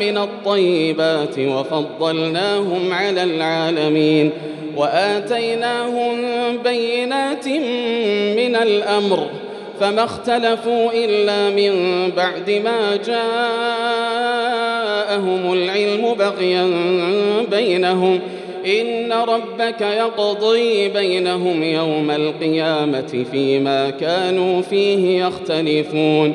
من الطيبات وفضلناهم على العالمين وآتيناهم بينات من الأمر فما اختلفوا إلا من بعد ما جاءهم العلم بغيا بينهم إن ربك يقضي بينهم يوم القيامة فيما كانوا فيه يختلفون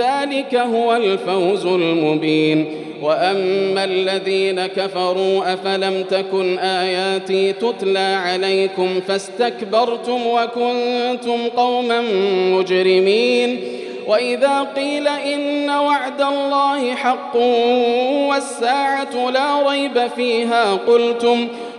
ذلك هو الفوز المبين. وأما الذين كفروا أفلم تكن آياتي تتلى عليكم فاستكبرتم وكنتم قوما مجرمين. وإذا قيل إن وعد الله حق والساعة لا ريب فيها قلتم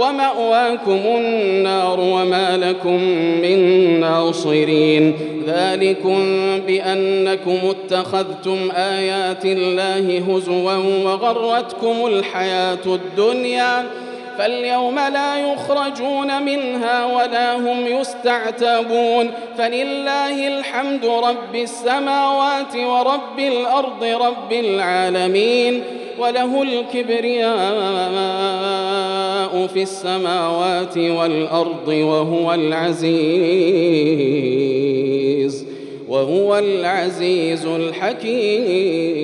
ومأواكم النار وما لكم من ناصرين. ذلكم بأنكم اتخذتم آيات الله هزوا وغرتكم الحياة الدنيا. فاليوم لا يخرجون منها ولا هم يستعتبون. فلله الحمد رب السماوات ورب الأرض رب العالمين. وله الكبرياء في السماوات والأرض وهو العزيز وهو العزيز الحكيم.